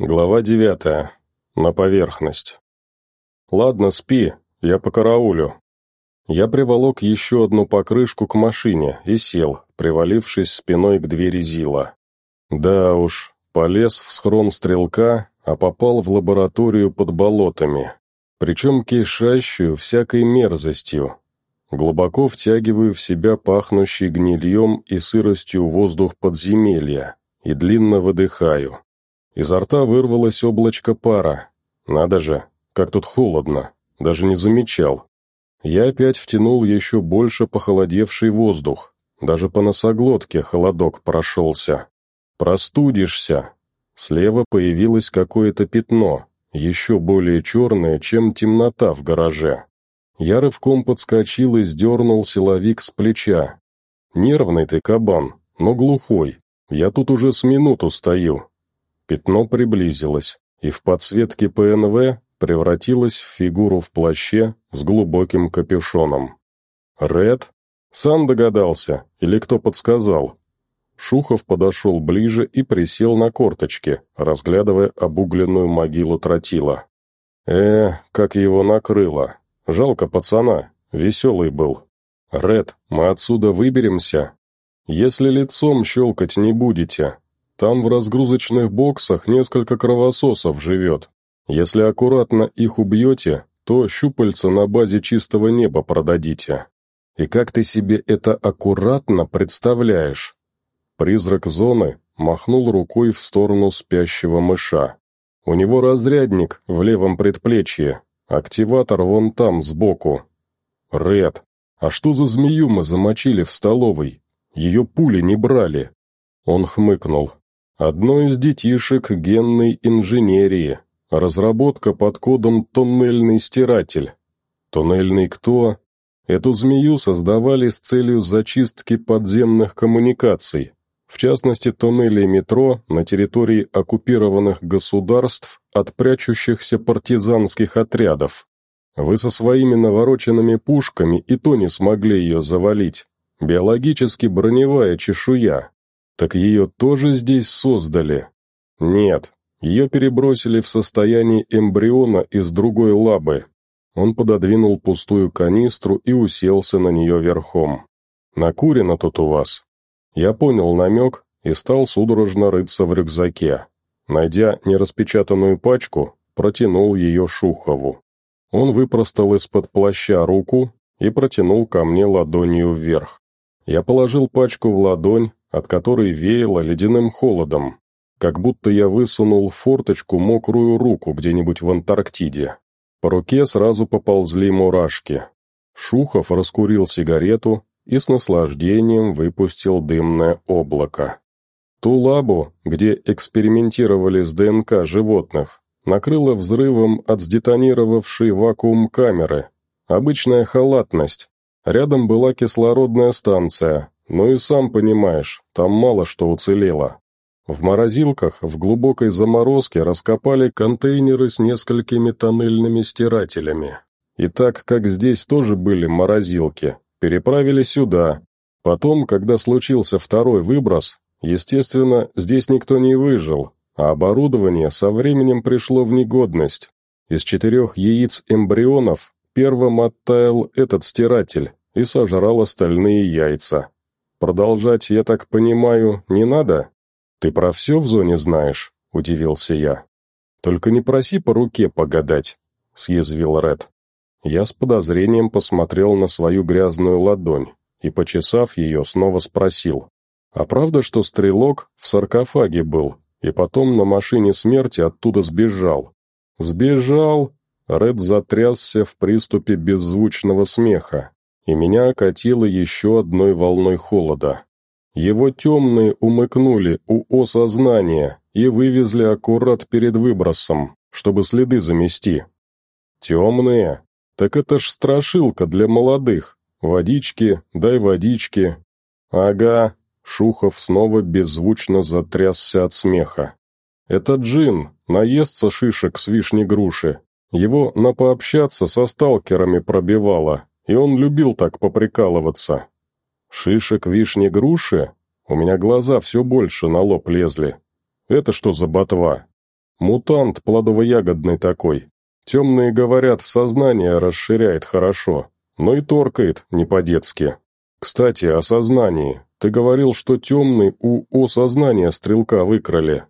Глава девятая. На поверхность. «Ладно, спи, я по караулю». Я приволок еще одну покрышку к машине и сел, привалившись спиной к двери Зила. Да уж, полез в схрон стрелка, а попал в лабораторию под болотами, причем кишащую всякой мерзостью. Глубоко втягиваю в себя пахнущий гнильем и сыростью воздух подземелья и длинно выдыхаю. Изо рта вырвалось облачко пара. Надо же, как тут холодно. Даже не замечал. Я опять втянул еще больше похолодевший воздух. Даже по носоглотке холодок прошелся. Простудишься. Слева появилось какое-то пятно, еще более черное, чем темнота в гараже. Я рывком подскочил и сдернул силовик с плеча. «Нервный ты, кабан, но глухой. Я тут уже с минуту стою, Пятно приблизилось, и в подсветке ПНВ превратилось в фигуру в плаще с глубоким капюшоном. «Ред?» «Сам догадался, или кто подсказал?» Шухов подошел ближе и присел на корточки, разглядывая обугленную могилу тротила. «Э, как его накрыло! Жалко пацана, веселый был. Ред, мы отсюда выберемся?» «Если лицом щелкать не будете, там в разгрузочных боксах несколько кровососов живет. Если аккуратно их убьете, то щупальца на базе чистого неба продадите. И как ты себе это аккуратно представляешь?» Призрак зоны махнул рукой в сторону спящего мыша. «У него разрядник в левом предплечье, активатор вон там, сбоку». «Ред, а что за змею мы замочили в столовой? Ее пули не брали». Он хмыкнул. Одно из детишек генной инженерии. Разработка под кодом «Туннельный стиратель». «Туннельный кто?» Эту змею создавали с целью зачистки подземных коммуникаций, в частности туннелей метро на территории оккупированных государств от прячущихся партизанских отрядов. Вы со своими навороченными пушками и то не смогли ее завалить. Биологически броневая чешуя, так ее тоже здесь создали. Нет, ее перебросили в состоянии эмбриона из другой лабы. Он пододвинул пустую канистру и уселся на нее верхом. «Накурено тут у вас». Я понял намек и стал судорожно рыться в рюкзаке. Найдя нераспечатанную пачку, протянул ее Шухову. Он выпростал из-под плаща руку и протянул ко мне ладонью вверх. Я положил пачку в ладонь, от которой веяло ледяным холодом, как будто я высунул в форточку мокрую руку где-нибудь в Антарктиде. По руке сразу поползли мурашки. Шухов раскурил сигарету и с наслаждением выпустил дымное облако. Ту лабу, где экспериментировали с ДНК животных, накрыло взрывом от сдетонировавшей вакуум камеры. Обычная халатность. Рядом была кислородная станция, ну и сам понимаешь, там мало что уцелело. В морозилках в глубокой заморозке раскопали контейнеры с несколькими тоннельными стирателями. И так как здесь тоже были морозилки, переправили сюда. Потом, когда случился второй выброс, естественно, здесь никто не выжил, а оборудование со временем пришло в негодность. Из четырех яиц эмбрионов первым оттаял этот стиратель и сожрал остальные яйца. Продолжать я так понимаю, не надо? Ты про все в зоне знаешь, удивился я. Только не проси по руке погадать, съязвил Ред. Я с подозрением посмотрел на свою грязную ладонь и, почесав ее, снова спросил. А правда, что стрелок в саркофаге был и потом на машине смерти оттуда сбежал? Сбежал? Ред затрясся в приступе беззвучного смеха и меня окатило еще одной волной холода. Его темные умыкнули у осознания и вывезли аккурат перед выбросом, чтобы следы замести. Темные? Так это ж страшилка для молодых. Водички, дай водички. Ага, Шухов снова беззвучно затрясся от смеха. «Это джин, наестся шишек с вишни груши. Его на пообщаться со сталкерами пробивало и он любил так поприкалываться. Шишек, вишни, груши? У меня глаза все больше на лоб лезли. Это что за ботва? Мутант плодово-ягодный такой. Темные говорят, сознание расширяет хорошо, но и торкает не по-детски. Кстати, о сознании. Ты говорил, что темный у осознания стрелка выкрали.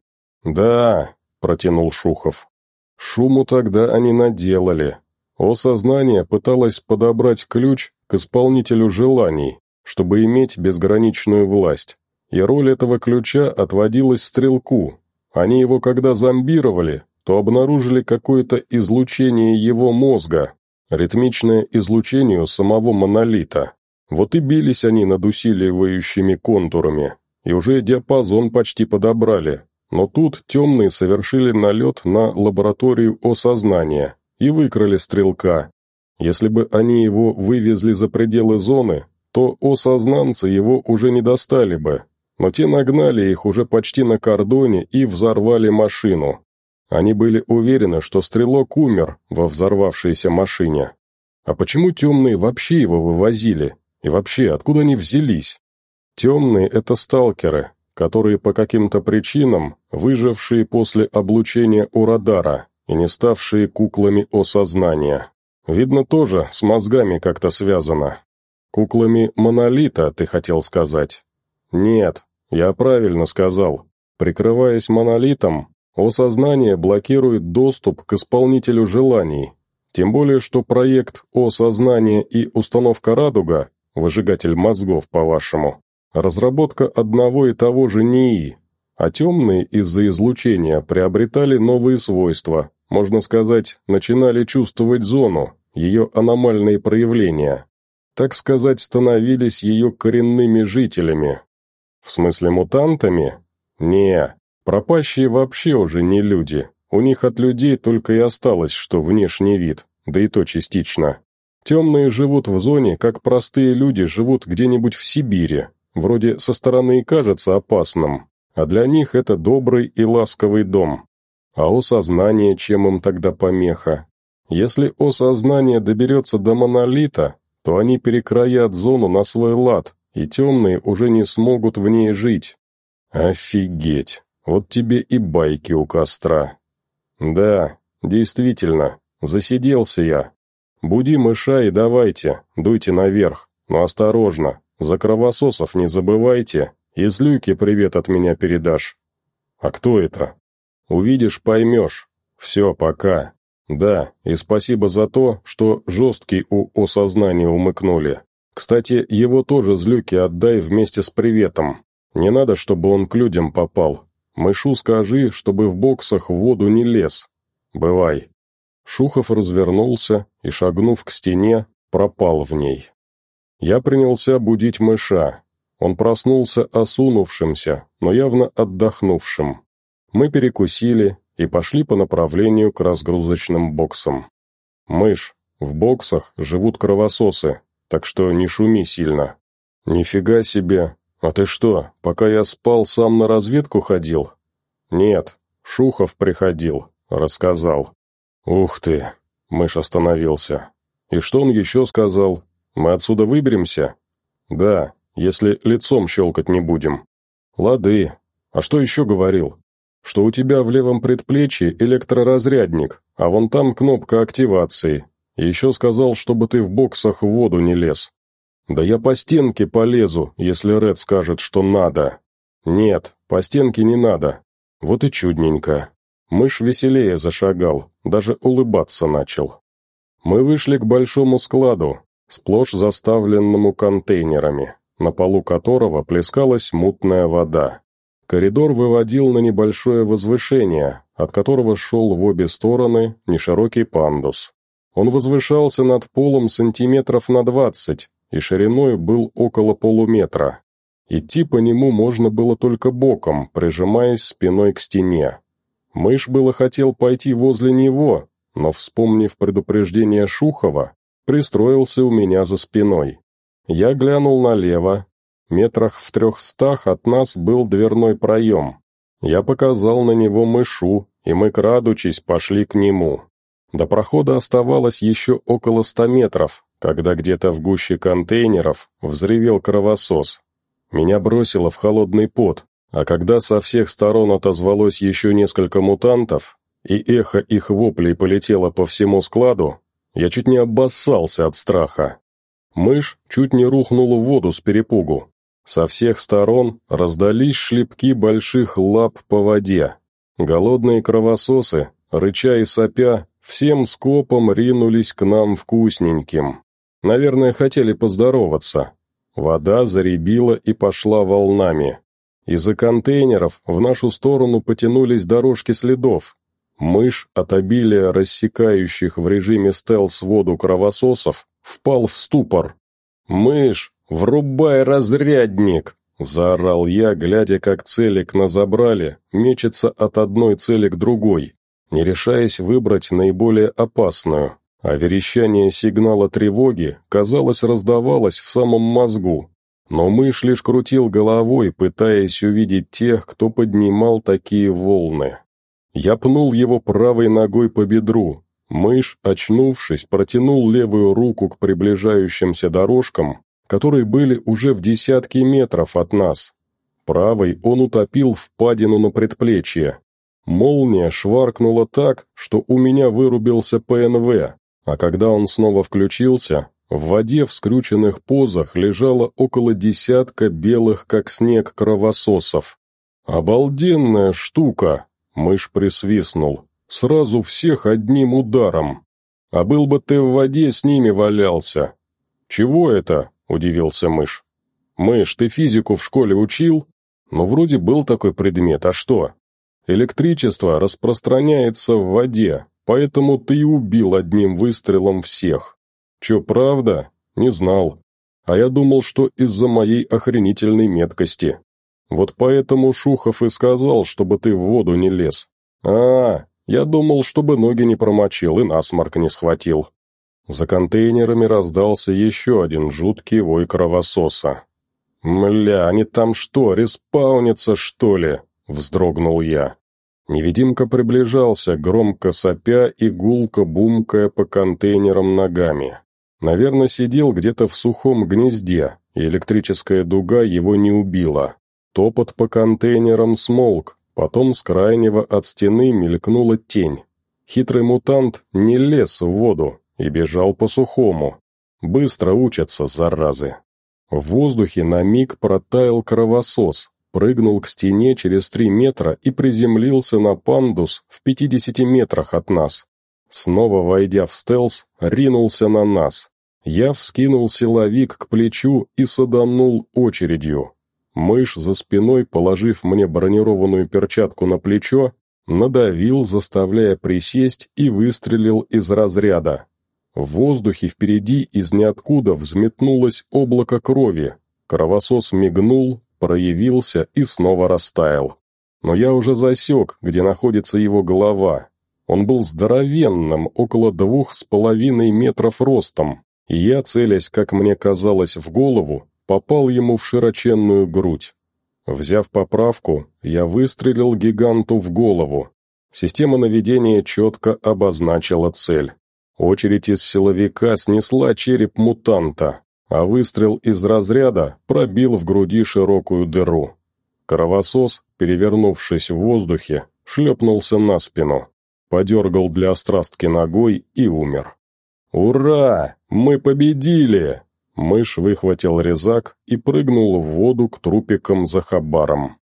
Да, протянул Шухов. Шуму тогда они наделали. О сознание пыталось подобрать ключ к исполнителю желаний, чтобы иметь безграничную власть, и роль этого ключа отводилась стрелку. Они его когда зомбировали, то обнаружили какое-то излучение его мозга, ритмичное излучение самого монолита. Вот и бились они над усиливающими контурами, и уже диапазон почти подобрали. Но тут темные совершили налет на лабораторию осознания – и выкрали стрелка. Если бы они его вывезли за пределы зоны, то осознанцы его уже не достали бы. Но те нагнали их уже почти на кордоне и взорвали машину. Они были уверены, что стрелок умер во взорвавшейся машине. А почему темные вообще его вывозили? И вообще, откуда они взялись? Темные — это сталкеры, которые по каким-то причинам выжившие после облучения у радара и не ставшие куклами о. Видно, тоже с мозгами как-то связано. Куклами монолита, ты хотел сказать. Нет, я правильно сказал. Прикрываясь монолитом, осознание блокирует доступ к исполнителю желаний. Тем более, что проект «Осознание» и «Установка радуга» выжигатель мозгов, по-вашему, разработка одного и того же НИИ, а темные из-за излучения приобретали новые свойства, можно сказать, начинали чувствовать зону, ее аномальные проявления. Так сказать, становились ее коренными жителями. В смысле мутантами? Не, пропащие вообще уже не люди. У них от людей только и осталось, что внешний вид, да и то частично. Темные живут в зоне, как простые люди живут где-нибудь в Сибири. Вроде со стороны и кажется опасным, а для них это добрый и ласковый дом а осознание, чем им тогда помеха? Если осознание доберется до монолита, то они перекроят зону на свой лад, и темные уже не смогут в ней жить. Офигеть! Вот тебе и байки у костра. Да, действительно, засиделся я. Буди мыша и давайте, дуйте наверх, но осторожно, за кровососов не забывайте, из люки привет от меня передашь. А кто это? Увидишь, поймешь. Все, пока. Да, и спасибо за то, что жесткий у осознания умыкнули. Кстати, его тоже злюки отдай вместе с приветом. Не надо, чтобы он к людям попал. Мышу скажи, чтобы в боксах в воду не лез. Бывай. Шухов развернулся и, шагнув к стене, пропал в ней. Я принялся будить мыша. Он проснулся осунувшимся, но явно отдохнувшим. Мы перекусили и пошли по направлению к разгрузочным боксам. Мышь, в боксах живут кровососы, так что не шуми сильно. Нифига себе, а ты что, пока я спал, сам на разведку ходил? Нет, Шухов приходил, рассказал. Ух ты, мышь остановился. И что он еще сказал? Мы отсюда выберемся? Да, если лицом щелкать не будем. Лады, а что еще говорил? что у тебя в левом предплечье электроразрядник, а вон там кнопка активации. Еще сказал, чтобы ты в боксах в воду не лез. Да я по стенке полезу, если Ред скажет, что надо. Нет, по стенке не надо. Вот и чудненько. Мышь веселее зашагал, даже улыбаться начал. Мы вышли к большому складу, сплошь заставленному контейнерами, на полу которого плескалась мутная вода. Коридор выводил на небольшое возвышение, от которого шел в обе стороны неширокий пандус. Он возвышался над полом сантиметров на двадцать и шириной был около полуметра. Идти по нему можно было только боком, прижимаясь спиной к стене. Мышь было хотел пойти возле него, но, вспомнив предупреждение Шухова, пристроился у меня за спиной. Я глянул налево метрах в трехстах от нас был дверной проем. Я показал на него мышу, и мы, крадучись, пошли к нему. До прохода оставалось еще около ста метров, когда где-то в гуще контейнеров взревел кровосос. Меня бросило в холодный пот, а когда со всех сторон отозвалось еще несколько мутантов, и эхо их воплей полетело по всему складу, я чуть не обоссался от страха. Мышь чуть не рухнула в воду с перепугу, со всех сторон раздались шлепки больших лап по воде. Голодные кровососы, рыча и сопя, всем скопом ринулись к нам вкусненьким. Наверное, хотели поздороваться. Вода заребила и пошла волнами. Из-за контейнеров в нашу сторону потянулись дорожки следов. Мышь от обилия рассекающих в режиме стелс воду кровососов впал в ступор. «Мышь!» «Врубай разрядник!» — заорал я, глядя, как целик на забрали, мечется от одной цели к другой, не решаясь выбрать наиболее опасную. А верещание сигнала тревоги, казалось, раздавалось в самом мозгу. Но мышь лишь крутил головой, пытаясь увидеть тех, кто поднимал такие волны. Я пнул его правой ногой по бедру. Мышь, очнувшись, протянул левую руку к приближающимся дорожкам которые были уже в десятке метров от нас. Правой он утопил впадину на предплечье. Молния шваркнула так, что у меня вырубился ПНВ, а когда он снова включился, в воде в скрюченных позах лежало около десятка белых, как снег, кровососов. «Обалденная штука!» — мышь присвистнул. «Сразу всех одним ударом. А был бы ты в воде, с ними валялся. Чего это? — удивился мышь. «Мышь, ты физику в школе учил? Ну, вроде был такой предмет, а что? Электричество распространяется в воде, поэтому ты и убил одним выстрелом всех. Че, правда? Не знал. А я думал, что из-за моей охренительной меткости. Вот поэтому Шухов и сказал, чтобы ты в воду не лез. А, я думал, чтобы ноги не промочил и насморк не схватил». За контейнерами раздался еще один жуткий вой кровососа. «Мля, они там что, респаунятся, что ли?» — вздрогнул я. Невидимка приближался, громко сопя и гулко бумкая по контейнерам ногами. Наверное, сидел где-то в сухом гнезде, и электрическая дуга его не убила. Топот по контейнерам смолк, потом с крайнего от стены мелькнула тень. Хитрый мутант не лез в воду, и бежал по-сухому, быстро учатся, заразы. В воздухе на миг протаял кровосос, прыгнул к стене через три метра и приземлился на пандус в 50 метрах от нас. Снова войдя в стелс, ринулся на нас. Я вскинул силовик к плечу и саданул очередью. Мышь за спиной, положив мне бронированную перчатку на плечо, надавил, заставляя присесть и выстрелил из разряда. В воздухе впереди из ниоткуда взметнулось облако крови. Кровосос мигнул, проявился и снова растаял. Но я уже засек, где находится его голова. Он был здоровенным, около двух с половиной метров ростом. И я, целясь, как мне казалось, в голову, попал ему в широченную грудь. Взяв поправку, я выстрелил гиганту в голову. Система наведения четко обозначила цель. Очередь из силовика снесла череп мутанта, а выстрел из разряда пробил в груди широкую дыру. Кровосос, перевернувшись в воздухе, шлепнулся на спину, подергал для острастки ногой и умер. «Ура! Мы победили!» Мышь выхватил резак и прыгнул в воду к трупикам за хабаром.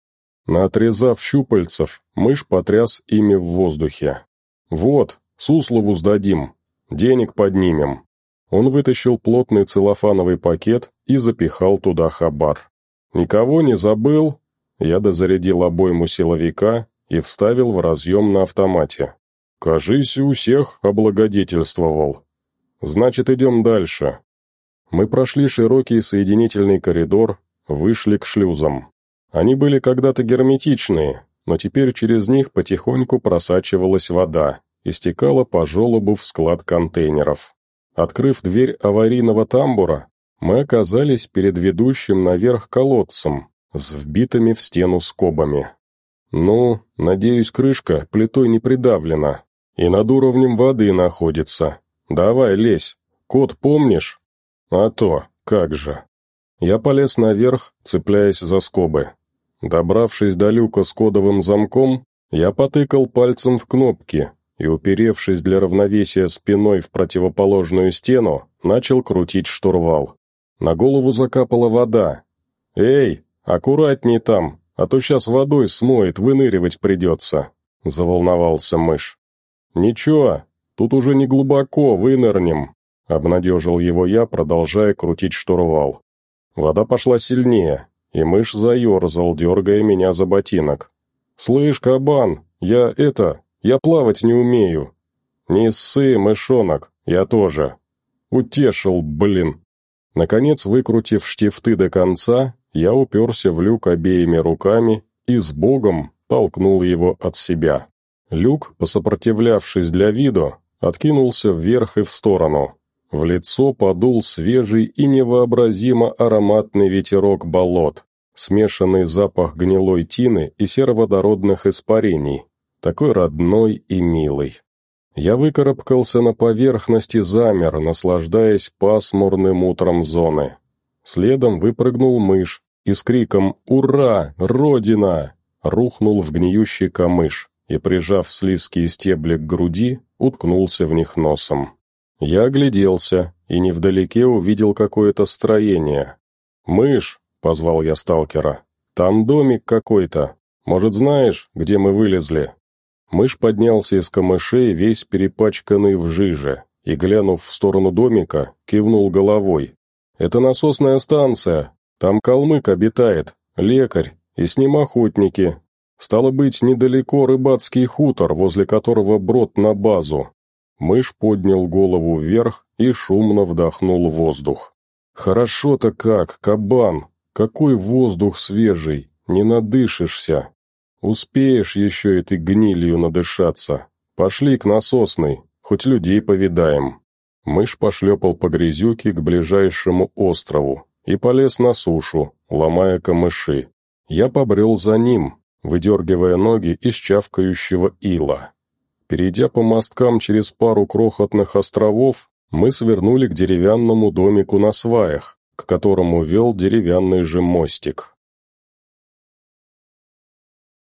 Наотрезав щупальцев, мышь потряс ими в воздухе. «Вот, Суслову сдадим, Денег поднимем». Он вытащил плотный целлофановый пакет и запихал туда хабар. «Никого не забыл?» Я дозарядил обойму силовика и вставил в разъем на автомате. «Кажись, у всех облагодетельствовал. Значит, идем дальше». Мы прошли широкий соединительный коридор, вышли к шлюзам. Они были когда-то герметичные, но теперь через них потихоньку просачивалась вода, и стекала по желобу в склад контейнеров. Открыв дверь аварийного тамбура, мы оказались перед ведущим наверх колодцем с вбитыми в стену скобами. Ну, надеюсь, крышка плитой не придавлена и над уровнем воды находится. Давай, лезь. Кот помнишь? А то, как же. Я полез наверх, цепляясь за скобы. Добравшись до люка с кодовым замком, я потыкал пальцем в кнопки, и, уперевшись для равновесия спиной в противоположную стену, начал крутить штурвал. На голову закапала вода. «Эй, аккуратней там, а то сейчас водой смоет, выныривать придется», — заволновался мышь. «Ничего, тут уже не глубоко, вынырнем», — обнадежил его я, продолжая крутить штурвал. Вода пошла сильнее, и мышь заерзал, дергая меня за ботинок. «Слышь, кабан, я это, я плавать не умею. Не ссы, мышонок, я тоже. Утешил, блин. Наконец, выкрутив штифты до конца, я уперся в люк обеими руками и с богом толкнул его от себя. Люк, посопротивлявшись для виду, откинулся вверх и в сторону. В лицо подул свежий и невообразимо ароматный ветерок болот, смешанный запах гнилой тины и сероводородных испарений, такой родной и милый. Я выкарабкался на поверхности замер, наслаждаясь пасмурным утром зоны. Следом выпрыгнул мышь и с криком «Ура! Родина!» рухнул в гниющий камыш и, прижав слизкие стебли к груди, уткнулся в них носом. Я огляделся и невдалеке увидел какое-то строение. «Мышь!» — позвал я сталкера. «Там домик какой-то. Может, знаешь, где мы вылезли?» Мышь поднялся из камышей, весь перепачканный в жиже, и, глянув в сторону домика, кивнул головой. «Это насосная станция. Там калмык обитает, лекарь, и с ним охотники. Стало быть, недалеко рыбацкий хутор, возле которого брод на базу». Мышь поднял голову вверх и шумно вдохнул воздух. «Хорошо-то как, кабан! Какой воздух свежий! Не надышишься!» Успеешь еще этой гнилью надышаться. Пошли к насосной, хоть людей повидаем». Мышь пошлепал по грязюке к ближайшему острову и полез на сушу, ломая камыши. Я побрел за ним, выдергивая ноги из чавкающего ила. Перейдя по мосткам через пару крохотных островов, мы свернули к деревянному домику на сваях, к которому вел деревянный же мостик.